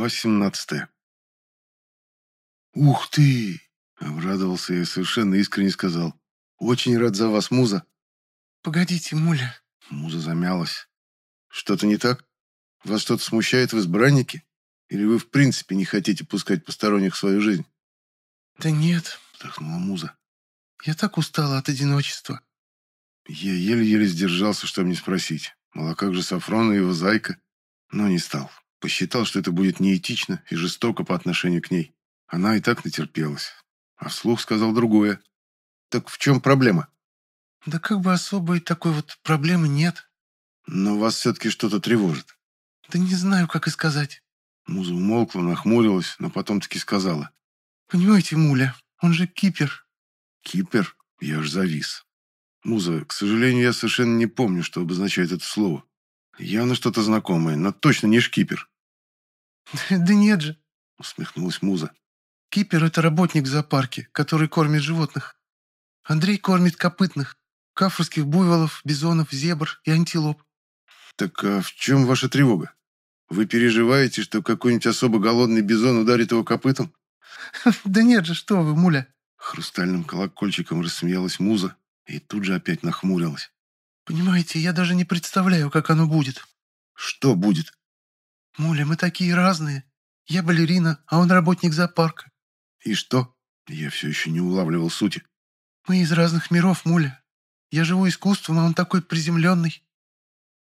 Глава 17 «Ух ты!» — обрадовался я совершенно искренне сказал. «Очень рад за вас, Муза». «Погодите, Муля». Муза замялась. «Что-то не так? Вас что-то смущает в избраннике? Или вы в принципе не хотите пускать посторонних в свою жизнь?» «Да нет», — вздохнула Муза. «Я так устала от одиночества». Я еле-еле сдержался, чтобы не спросить. Мол, а как же Сафрон и его зайка? Но не стал. Посчитал, что это будет неэтично и жестоко по отношению к ней. Она и так натерпелась. А вслух сказал другое. «Так в чем проблема?» «Да как бы особой такой вот проблемы нет». «Но вас все-таки что-то тревожит». «Да не знаю, как и сказать». Муза умолкла, нахмурилась, но потом таки сказала. «Понимаете, Муля, он же кипер». «Кипер? Я ж завис». «Муза, к сожалению, я совершенно не помню, что обозначает это слово. Явно что-то знакомое, но точно не шкипер». «Да нет же», — усмехнулась Муза. «Кипер — это работник в зоопарке, который кормит животных. Андрей кормит копытных, кафорских буйволов, бизонов, зебр и антилоп». «Так а в чем ваша тревога? Вы переживаете, что какой-нибудь особо голодный бизон ударит его копытом?» «Да нет же, что вы, Муля!» Хрустальным колокольчиком рассмеялась Муза и тут же опять нахмурилась. «Понимаете, я даже не представляю, как оно будет». «Что будет?» «Муля, мы такие разные. Я балерина, а он работник зоопарка». «И что?» Я все еще не улавливал сути. «Мы из разных миров, Муля. Я живу искусством, а он такой приземленный.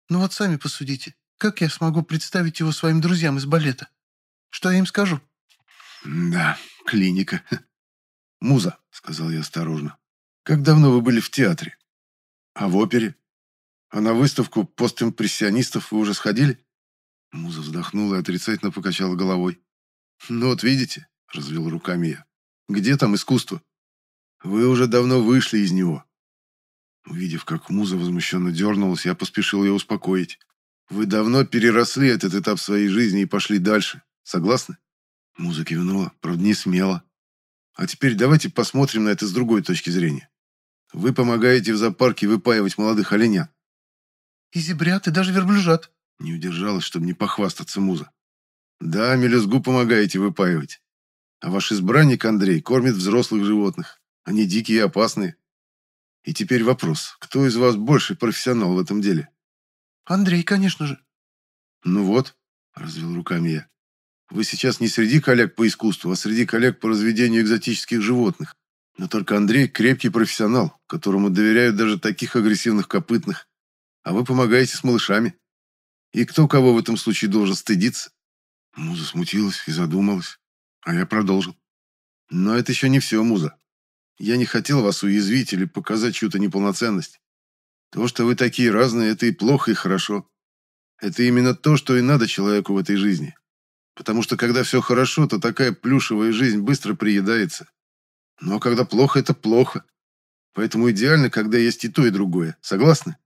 Ну вот сами посудите, как я смогу представить его своим друзьям из балета? Что я им скажу?» «Да, клиника. Муза», — сказал я осторожно. «Как давно вы были в театре? А в опере? А на выставку постимпрессионистов вы уже сходили?» Муза вздохнула и отрицательно покачала головой. «Ну вот видите», — развел руками я, — «где там искусство? Вы уже давно вышли из него». Увидев, как Муза возмущенно дернулась, я поспешил ее успокоить. «Вы давно переросли этот этап своей жизни и пошли дальше. Согласны?» Муза кивнула, правда, не смело. «А теперь давайте посмотрим на это с другой точки зрения. Вы помогаете в зоопарке выпаивать молодых оленят». «И зебрят, и даже верблюжат», не удержалась, чтобы не похвастаться муза. Да, мелюзгу помогаете выпаивать. А ваш избранник Андрей кормит взрослых животных. Они дикие и опасные. И теперь вопрос, кто из вас больше профессионал в этом деле? Андрей, конечно же. Ну вот, развел руками я. Вы сейчас не среди коллег по искусству, а среди коллег по разведению экзотических животных. Но только Андрей крепкий профессионал, которому доверяют даже таких агрессивных копытных. А вы помогаете с малышами. И кто кого в этом случае должен стыдиться? Муза смутилась и задумалась, а я продолжил. Но это еще не все, Муза. Я не хотел вас уязвить или показать чью-то неполноценность. То, что вы такие разные, это и плохо, и хорошо. Это именно то, что и надо человеку в этой жизни. Потому что когда все хорошо, то такая плюшевая жизнь быстро приедается. Но когда плохо, это плохо. Поэтому идеально, когда есть и то, и другое. Согласны?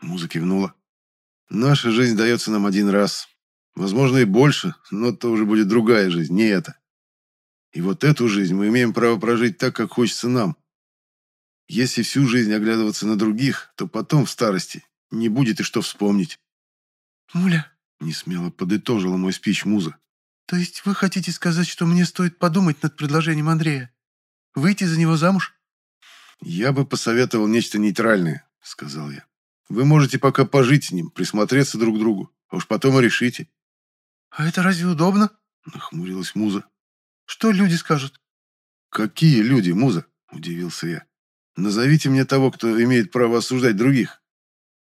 Муза кивнула. Наша жизнь дается нам один раз. Возможно, и больше, но это уже будет другая жизнь, не эта. И вот эту жизнь мы имеем право прожить так, как хочется нам. Если всю жизнь оглядываться на других, то потом, в старости, не будет и что вспомнить. «Муля», — несмело подытожила мой спич муза. «То есть вы хотите сказать, что мне стоит подумать над предложением Андрея? Выйти за него замуж?» «Я бы посоветовал нечто нейтральное», — сказал я. Вы можете пока пожить с ним, присмотреться друг к другу, а уж потом и решите». «А это разве удобно?» — нахмурилась Муза. «Что люди скажут?» «Какие люди, Муза?» — удивился я. «Назовите мне того, кто имеет право осуждать других.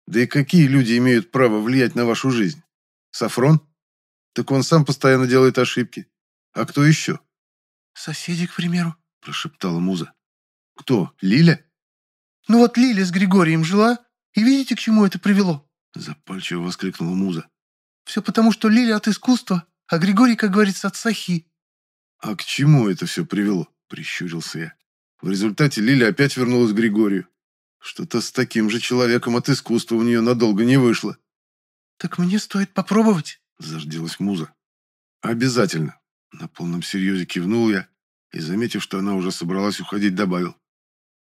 Да и какие люди имеют право влиять на вашу жизнь? Сафрон? Так он сам постоянно делает ошибки. А кто еще?» «Соседи, к примеру», — прошептала Муза. «Кто? Лиля?» «Ну вот Лиля с Григорием жила, и видите, к чему это привело?» Запальчиво воскликнула Муза. «Все потому, что Лиля от искусства, а Григорий, как говорится, от сахи». «А к чему это все привело?» – прищурился я. В результате Лиля опять вернулась к Григорию. Что-то с таким же человеком от искусства у нее надолго не вышло. «Так мне стоит попробовать?» – заждилась Муза. «Обязательно!» – на полном серьезе кивнул я и, заметив, что она уже собралась уходить, добавил.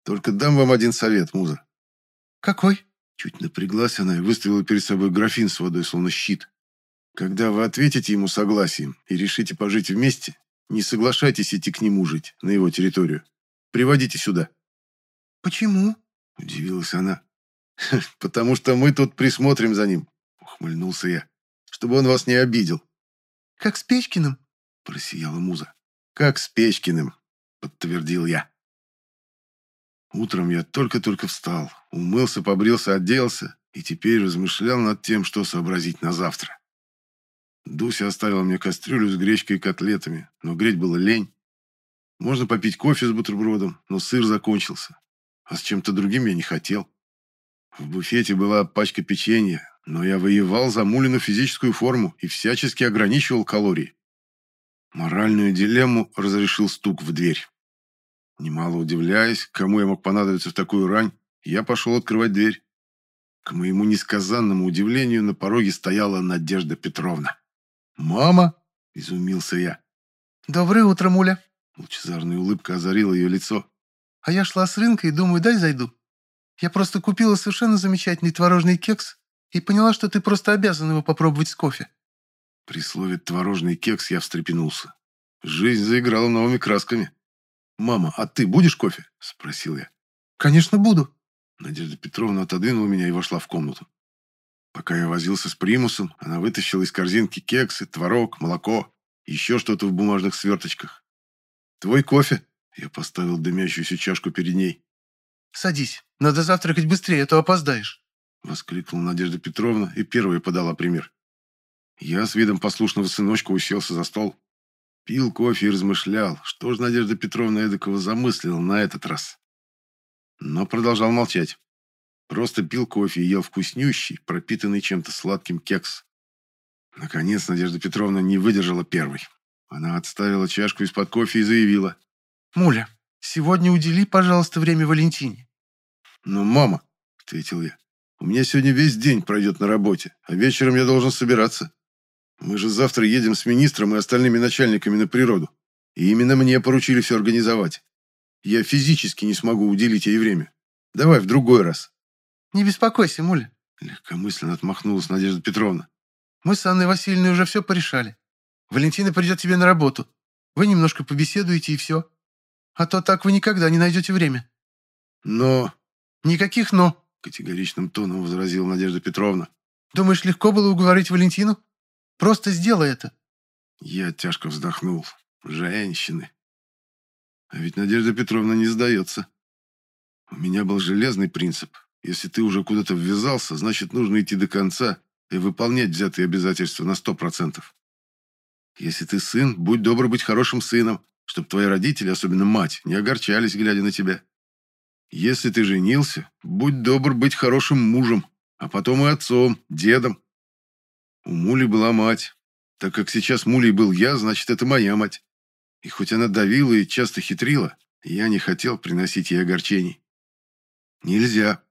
«Только дам вам один совет, Муза». «Какой?» Чуть напряглась она и выставила перед собой графин с водой, словно щит. Когда вы ответите ему согласием и решите пожить вместе, не соглашайтесь идти к нему жить, на его территорию. Приводите сюда». «Почему?» – удивилась она. «Потому что мы тут присмотрим за ним», – ухмыльнулся я, – «чтобы он вас не обидел». «Как с Печкиным?» – просияла муза. «Как с Печкиным», – подтвердил я. Утром я только-только встал, умылся, побрился, оделся и теперь размышлял над тем, что сообразить на завтра. Дуся оставила мне кастрюлю с гречкой и котлетами, но греть было лень. Можно попить кофе с бутербродом, но сыр закончился. А с чем-то другим я не хотел. В буфете была пачка печенья, но я воевал за Мулину физическую форму и всячески ограничивал калории. Моральную дилемму разрешил стук в дверь. Немало удивляясь, кому я мог понадобиться в такую рань, я пошел открывать дверь. К моему несказанному удивлению на пороге стояла Надежда Петровна. «Мама!» – изумился я. «Доброе утро, Муля!» Лучезарная улыбка озарила ее лицо. «А я шла с рынка и думаю, дай зайду. Я просто купила совершенно замечательный творожный кекс и поняла, что ты просто обязан его попробовать с кофе». При слове «творожный кекс» я встрепенулся. Жизнь заиграла новыми красками. «Мама, а ты будешь кофе?» – спросил я. «Конечно, буду». Надежда Петровна отодвинула меня и вошла в комнату. Пока я возился с примусом, она вытащила из корзинки кексы, творог, молоко, еще что-то в бумажных сверточках. «Твой кофе?» Я поставил дымящуюся чашку перед ней. «Садись. Надо завтракать быстрее, а то опоздаешь», — воскликнула Надежда Петровна и первая подала пример. Я с видом послушного сыночка уселся за стол. Пил кофе и размышлял, что же Надежда Петровна эдакого замыслила на этот раз. Но продолжал молчать. Просто пил кофе и ел вкуснющий, пропитанный чем-то сладким кекс. Наконец Надежда Петровна не выдержала первой. Она отставила чашку из-под кофе и заявила. «Муля, сегодня удели, пожалуйста, время Валентине». «Ну, мама», — ответил я, — «у меня сегодня весь день пройдет на работе, а вечером я должен собираться. Мы же завтра едем с министром и остальными начальниками на природу. И именно мне поручили все организовать. Я физически не смогу уделить ей время. Давай в другой раз». «Не беспокойся, Муля», — легкомысленно отмахнулась Надежда Петровна. «Мы с Анной Васильевной уже все порешали. Валентина придет тебе на работу. Вы немножко побеседуете и все. А то так вы никогда не найдете время». «Но...» «Никаких «но», — категоричным тоном возразила Надежда Петровна. «Думаешь, легко было уговорить Валентину? Просто сделай это». Я тяжко вздохнул. Женщины. А ведь Надежда Петровна не сдается. У меня был железный принцип. Если ты уже куда-то ввязался, значит, нужно идти до конца и выполнять взятые обязательства на сто процентов. Если ты сын, будь добр быть хорошим сыном, чтобы твои родители, особенно мать, не огорчались, глядя на тебя. Если ты женился, будь добр быть хорошим мужем, а потом и отцом, дедом. У Мули была мать. Так как сейчас Мулей был я, значит, это моя мать. И хоть она давила и часто хитрила, я не хотел приносить ей огорчений. Нельзя.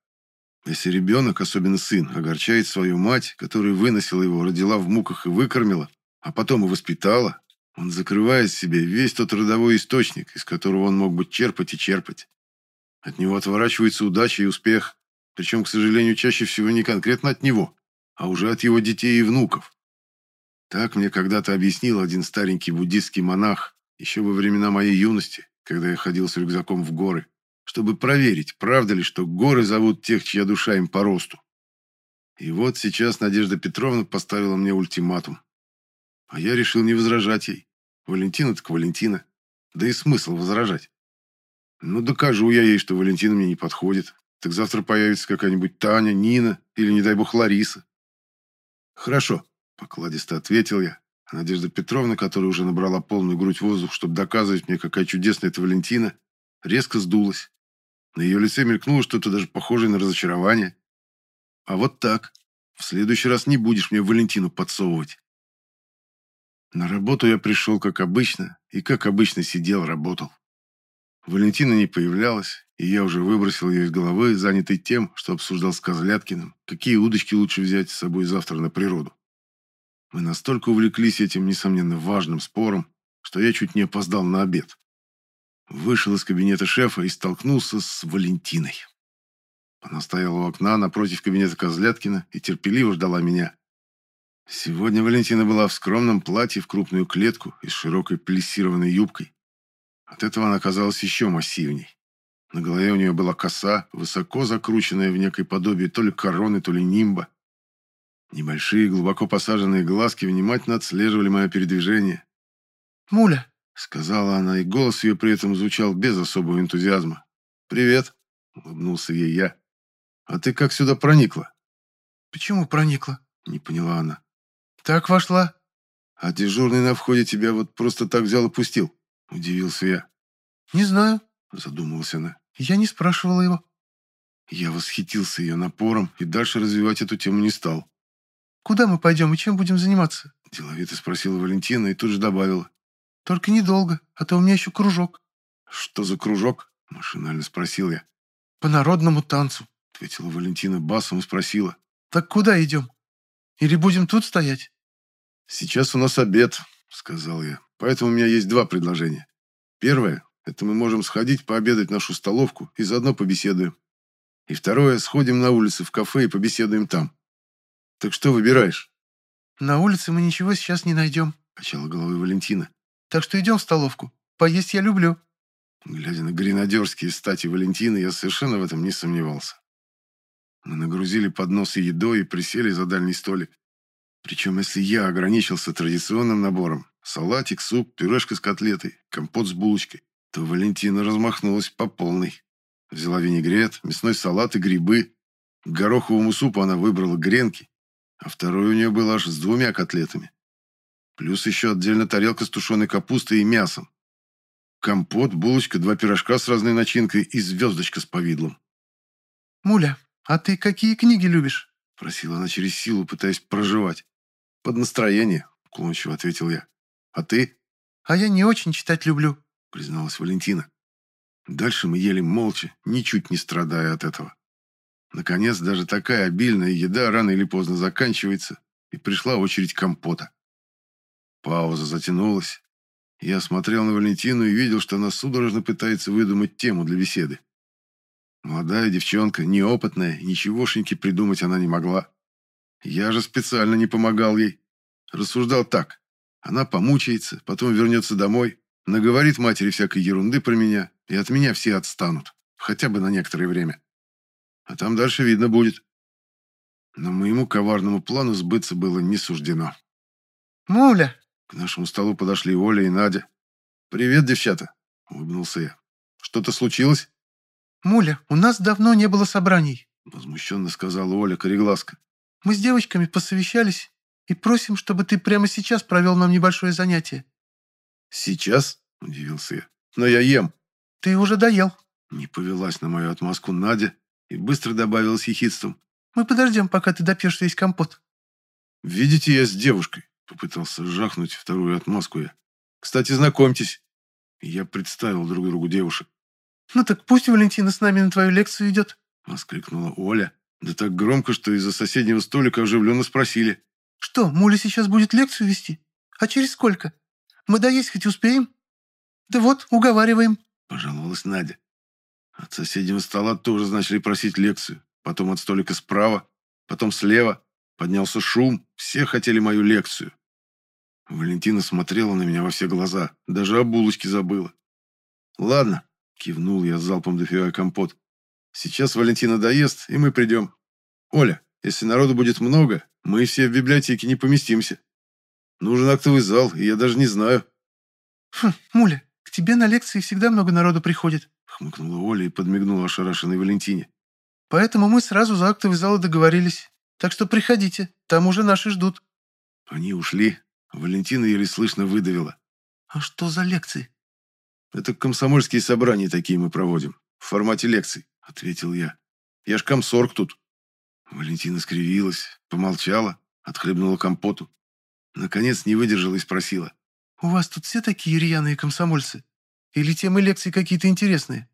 Если ребенок, особенно сын, огорчает свою мать, которая выносила его, родила в муках и выкормила, а потом и воспитала, он закрывает себе весь тот родовой источник, из которого он мог бы черпать и черпать. От него отворачивается удача и успех, причем, к сожалению, чаще всего не конкретно от него, а уже от его детей и внуков. Так мне когда-то объяснил один старенький буддистский монах, еще во времена моей юности, когда я ходил с рюкзаком в горы, чтобы проверить, правда ли, что горы зовут тех, чья душа им по росту. И вот сейчас Надежда Петровна поставила мне ультиматум. А я решил не возражать ей. Валентина так Валентина. Да и смысл возражать. Ну, докажу я ей, что Валентина мне не подходит. Так завтра появится какая-нибудь Таня, Нина или, не дай бог, Лариса. Хорошо, покладисто ответил я. А Надежда Петровна, которая уже набрала полную грудь воздух, чтобы доказывать мне, какая чудесная эта Валентина, резко сдулась. На ее лице мелькнуло что-то даже похожее на разочарование. А вот так. В следующий раз не будешь мне Валентину подсовывать. На работу я пришел, как обычно, и как обычно сидел, работал. Валентина не появлялась, и я уже выбросил ее из головы, занятый тем, что обсуждал с Козляткиным, какие удочки лучше взять с собой завтра на природу. Мы настолько увлеклись этим, несомненно, важным спором, что я чуть не опоздал на обед. Вышел из кабинета шефа и столкнулся с Валентиной. Она стояла у окна напротив кабинета Козляткина и терпеливо ждала меня. Сегодня Валентина была в скромном платье в крупную клетку и с широкой плессированной юбкой. От этого она казалась еще массивней. На голове у нее была коса, высоко закрученная в некой подобии то ли короны, то ли нимба. Небольшие, глубоко посаженные глазки внимательно отслеживали мое передвижение. «Муля!» — сказала она, и голос ее при этом звучал без особого энтузиазма. «Привет!» — улыбнулся ей я. «А ты как сюда проникла?» «Почему проникла?» — не поняла она. «Так вошла». «А дежурный на входе тебя вот просто так взял и пустил?» — удивился я. «Не знаю», — задумалась она. «Я не спрашивала его». Я восхитился ее напором и дальше развивать эту тему не стал. «Куда мы пойдем и чем будем заниматься?» — деловито спросила Валентина и тут же добавила. «Только недолго, а то у меня еще кружок». «Что за кружок?» — машинально спросил я. «По народному танцу», — ответила Валентина басом и спросила. «Так куда идем? Или будем тут стоять?» «Сейчас у нас обед», — сказал я. «Поэтому у меня есть два предложения. Первое — это мы можем сходить пообедать в нашу столовку и заодно побеседуем. И второе — сходим на улицу в кафе и побеседуем там. Так что выбираешь?» «На улице мы ничего сейчас не найдем», — качала головой Валентина. Так что идем в столовку. Поесть я люблю». Глядя на гренадерские стати Валентины, я совершенно в этом не сомневался. Мы нагрузили подносы едой и присели за дальний столик. Причем, если я ограничился традиционным набором – салатик, суп, пюрешка с котлетой, компот с булочкой, то Валентина размахнулась по полной. Взяла винегрет, мясной салат и грибы. К гороховому супу она выбрала гренки, а второй у нее был аж с двумя котлетами. Плюс еще отдельно тарелка с тушеной капустой и мясом. Компот, булочка, два пирожка с разной начинкой и звездочка с повидлом. «Муля, а ты какие книги любишь?» – просила она через силу, пытаясь проживать. «Под настроение», – уклончиво ответил я. «А ты?» «А я не очень читать люблю», – призналась Валентина. Дальше мы ели молча, ничуть не страдая от этого. Наконец, даже такая обильная еда рано или поздно заканчивается, и пришла очередь компота. Пауза затянулась. Я смотрел на Валентину и видел, что она судорожно пытается выдумать тему для беседы. Молодая девчонка, неопытная, ничегошеньки придумать она не могла. Я же специально не помогал ей. Рассуждал так. Она помучается, потом вернется домой, наговорит матери всякой ерунды про меня, и от меня все отстанут. Хотя бы на некоторое время. А там дальше видно будет. Но моему коварному плану сбыться было не суждено. «Муля!» К нашему столу подошли Оля и Надя. «Привет, девчата!» – улыбнулся я. «Что-то случилось?» «Муля, у нас давно не было собраний», – возмущенно сказала Оля Корегласка. «Мы с девочками посовещались и просим, чтобы ты прямо сейчас провел нам небольшое занятие». «Сейчас?» – удивился я. «Но я ем». «Ты уже доел». Не повелась на мою отмазку Надя и быстро добавила с ехидством. «Мы подождем, пока ты допьешь весь компот». «Видите, я с девушкой. Попытался жахнуть вторую отмазку я. «Кстати, знакомьтесь». Я представил друг другу девушек. «Ну так пусть Валентина с нами на твою лекцию идет», — воскликнула Оля. Да так громко, что из-за соседнего столика оживленно спросили. «Что, Муля сейчас будет лекцию вести? А через сколько? Мы доесть хоть успеем?» «Да вот, уговариваем», — пожаловалась Надя. От соседнего стола тоже начали просить лекцию. Потом от столика справа, потом слева. Поднялся шум, все хотели мою лекцию. Валентина смотрела на меня во все глаза, даже о булочке забыла. «Ладно», — кивнул я залпом допивая компот. «Сейчас Валентина доест, и мы придем. Оля, если народу будет много, мы все в библиотеке не поместимся. Нужен актовый зал, и я даже не знаю». «Хм, Муля, к тебе на лекции всегда много народу приходит», — хмыкнула Оля и подмигнула ошарашенной Валентине. «Поэтому мы сразу за актовый зал договорились. Так что приходите, там уже наши ждут». Они ушли. Валентина еле слышно выдавила. «А что за лекции?» «Это комсомольские собрания такие мы проводим. В формате лекций», — ответил я. «Я ж комсорг тут». Валентина скривилась, помолчала, отхлебнула компоту. Наконец не выдержала и спросила. «У вас тут все такие рьяные комсомольцы? Или темы лекций какие-то интересные?»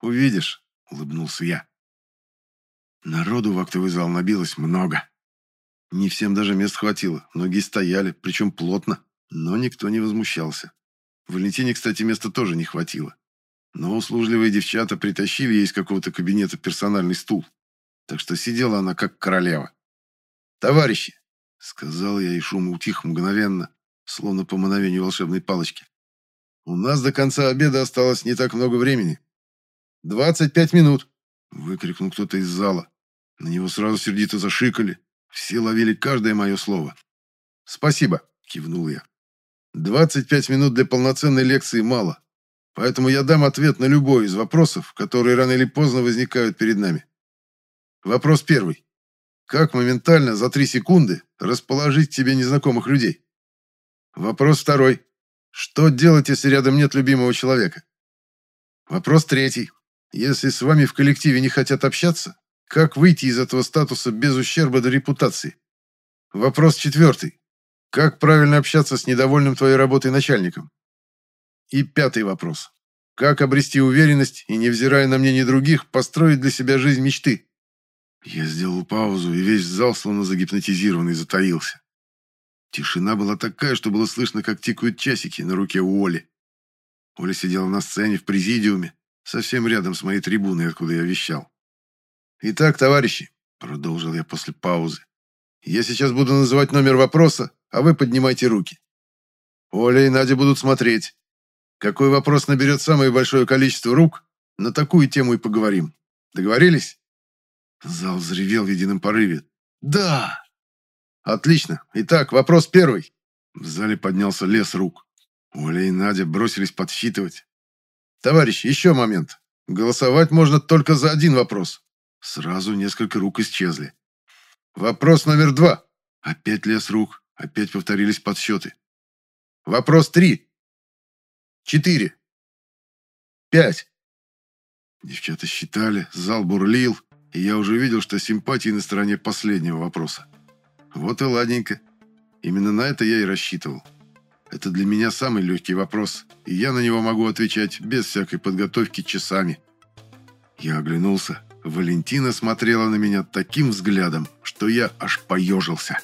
«Увидишь», — улыбнулся я. Народу в актовый зал набилось много. Не всем даже мест хватило, многие стояли, причем плотно, но никто не возмущался. Валентине, кстати, места тоже не хватило. Но услужливые девчата притащили ей из какого-то кабинета персональный стул. Так что сидела она как королева. «Товарищи!» — Сказал я, и шум утих мгновенно, словно по мановению волшебной палочки. У нас до конца обеда осталось не так много времени. «Двадцать пять минут!» — выкрикнул кто-то из зала. На него сразу сердито зашикали. Все ловили каждое мое слово. «Спасибо!» — кивнул я. «Двадцать пять минут для полноценной лекции мало, поэтому я дам ответ на любой из вопросов, которые рано или поздно возникают перед нами. Вопрос первый. Как моментально за три секунды расположить тебе незнакомых людей? Вопрос второй. Что делать, если рядом нет любимого человека? Вопрос третий. Если с вами в коллективе не хотят общаться, как выйти из этого статуса без ущерба до репутации? Вопрос четвертый. Как правильно общаться с недовольным твоей работой начальником? И пятый вопрос. Как обрести уверенность и, невзирая на мнение других, построить для себя жизнь мечты? Я сделал паузу, и весь зал, словно загипнотизированный, затаился. Тишина была такая, что было слышно, как тикают часики на руке у Оли. Оля сидела на сцене в президиуме, совсем рядом с моей трибуной, откуда я вещал. «Итак, товарищи», — продолжил я после паузы, «я сейчас буду называть номер вопроса, а вы поднимайте руки. Оля и Надя будут смотреть. Какой вопрос наберет самое большое количество рук, на такую тему и поговорим. Договорились?» Зал взревел в едином порыве. «Да!» «Отлично. Итак, вопрос первый». В зале поднялся лес рук. Оля и Надя бросились подсчитывать. «Товарищи, еще момент. Голосовать можно только за один вопрос». Сразу несколько рук исчезли. «Вопрос номер два». Опять лес рук. Опять повторились подсчеты. «Вопрос три». «Четыре». «Пять». Девчата считали, зал бурлил, и я уже видел, что симпатии на стороне последнего вопроса. Вот и ладненько. Именно на это я и рассчитывал. Это для меня самый легкий вопрос, и я на него могу отвечать без всякой подготовки часами. Я оглянулся. Валентина смотрела на меня таким взглядом, что я аж поежился.